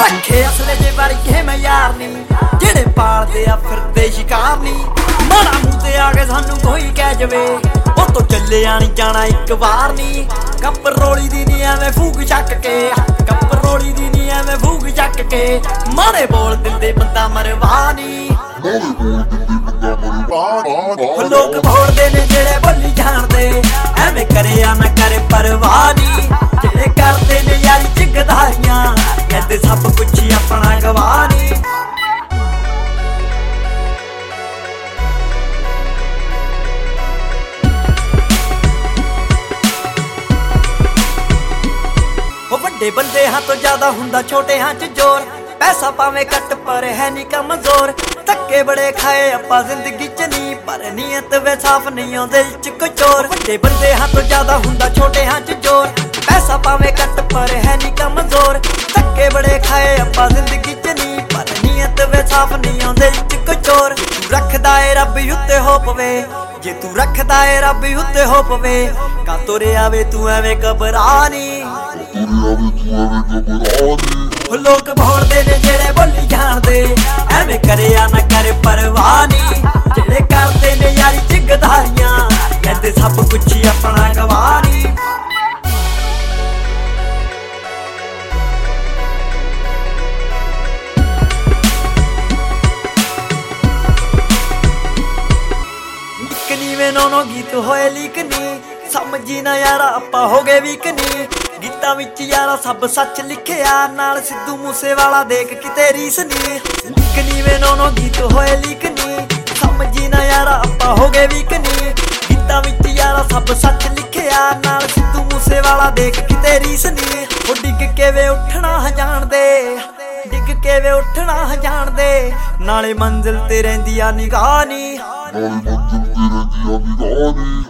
ਰੱਖੇ ਅਸਲੇ ਦੇ ਵਰਗੇ ਮੈਂ ਯਾਰ ਨਹੀਂ ਜਿਹੜੇ ਪਾਲਦੇ ਆ ਫਿਰਦੇ ਸ਼ਿਕਾਰ ਨਹੀਂ ਮਾੜਾ ਮੂੰਹ ਆ ਕੇ ਸਾਨੂੰ ਕੋਈ ਕਹਿ ਜਵੇ। ਉਹ ਤੋਂ ਚੱਲਿਆ ਨਹੀਂ ਜਾਣਾ ਇੱਕ ਵਾਰ ਨਹੀਂ ਕੱਪ ਰੋਲੀ ਦੀ ਨਹੀਂ ਐਵੇਂ ਫੂਕ ਚੱਕ ਕੇ। ਕੱਪ ਰੋਲੀ ਦੀ ਨਹੀਂ ਐਵੇਂ ਫੂਕ ਚੱਕ ਕੇ। ਮਾੜੇ ਬੋਲ ਦਿੰਦੇ ਬੰਦਾ ਮਰਵਾ ਨਹੀਂ ਉਹ ਲੋਕ ਭੋੜਦੇ ਨੇ ਜਿਹੜੇ ਬੋਲੀ ਜਾਣਦੇ। ਐਵੇਂ ਕਰਿਆ ਨਾ ਕਰੇ ਜਿਹੜੇ ਕਰਦੇ ਨੇ ਯਾਰੀ ਚਿਗਦਾਰੀਆਂ ਕਹਿੰਦੇ ਸਭ ਕੁਝ ਆਪਣਾ ਗਵਾ ਉਹ ਵੱਡੇ ਬੰਦੇ ਹਾਂ ਤੋਂ ਜ਼ਿਆਦਾ ਹੁੰਦਾ ਛੋਟੇ ਹਾਂ ਚ ਜ਼ੋਰ। ਪੈਸਾ ਪਾਵੇਂ ਘੱਟ ਪਰ ਹੈ ਨਹੀਂ ਕਮਜ਼ੋਰ। ਧੱਕੇ ਬੜੇ ਖਾਏ ਆਪਾਂ ਜ਼ਿੰਦਗੀ ਨਹੀਂ, ਪਰ ਨੀਅਤ ਵੇ ਸਾਫ਼ ਨਹੀਂ ਆਉਂਦੇ, ਚ ਕੋਈ ਚੋਰ। ਵੱਡੇ ਬੰਦੇ ਹਾਂ ਜ਼ਿਆਦਾ ਹੁੰਦਾ, ਛੋਟੇ ਹਾਂ ਜ਼ੋਰ। ਪੈਸਾ ਪਾਵੇਂ ਘੱਟ, ਪਰ ਹੈ ਨਹੀਂ ਕਮਜ਼ੋਰ। ਧੱਕੇ ਬੜੇ ਖਾਏ ਆਪਾਂ ਜ਼ਿੰਦਗੀ ਚ ਨਹੀਂ, ਪਰ ਨੀਅਤ ਵੇ ਸਾਫ਼ ਨਹੀਂ ਆਉਂਦੇ, ਚ ਕੋਈ ਚੋਰ। ਰੱਖਦਾ ਏ ਰੱਬ ਉੱਤੇ ਹੋ ਪਵੇ ਜੇ ਤੂੰ ਰੱਖਦਾ ਏ ਰੱਬ ਉੱਤੇ ਹੋ ਪਵੇ ਕਾ ਤੁਰੇ ਆਵੇ ਤੂੰ ਐਵੇਂ ਘਬਰਾ ਨਹੀਂ ਲੋਕ ਭੋੜਦੇ ਨੇ ਜਿਹੜੇ ਬੋਲੀ ਜਾਣਦੇ, ਐਵੇਂ ਕਰਿਆ ਨਾ ਕਰ ਪਰਵਾਹ ਨਹੀਂ ਇੱਕ ਨੀਵੇਂ ਗੀਤ ਹੋਏ ਲੀਕ ਨੀ। ਸਮਝੀ ਨਾ ਯਾਰਾ, ਆਪਾਂ ਹੋ ਗਏ ਵੀਕ ਨੀ। ਗੀਤਾਂ ਵਿੱਚ ਯਾਰਾ ਸਭ ਸੱਚ ਲਿਖਿਆ, ਨਾਲ ਸਿੱਧੂ ਮੂਸੇ ਵਾਲਾ ਦੇਖ ਕਿਤੇ ਰੀਸ ਨੀ ਇੱਕ ਨੀਵੇਂ ਨੋਨੋ ਗੀਤ ਹੋਏ ਲੀਕ ਨੀ। ਸਮਝੀ ਨਾ ਯਾਰਾ, ਆਪਾਂ ਹੋ ਗਏ ਵੀਕ ਨੀ। ਗੀਤਾਂ ਵਿੱਚ ਯਾਰਾ ਸਭ ਸੱਚ ਲਿਖਿਆ, ਨਾਲ ਸਿੱਧੂ ਮੂਸੇ ਵਾਲਾ ਦੇਖ ਕਿਤੇ ਰੀਸ ਨੀ ਉਹ ਡਿੱਗ ਕੇ ਵੇ ਉੱਠਣਾ ਹ ਜਾਣਦੇ ਵੇ ਉੱਠਣਾ ਜਾਣਦੇ, ਨਾਲੇ ਮੰਜ਼ਿਲ ਤੇ ਰਹਿੰਦੀ ਆ ਨਿਗਾਹ ਨੀ। ਨਾਲੇ ਮੰਜ਼ਿਲ ਤੇ ਰਹਿੰਦੀ ਆ ਨਿਗਾਹ ਨੀ।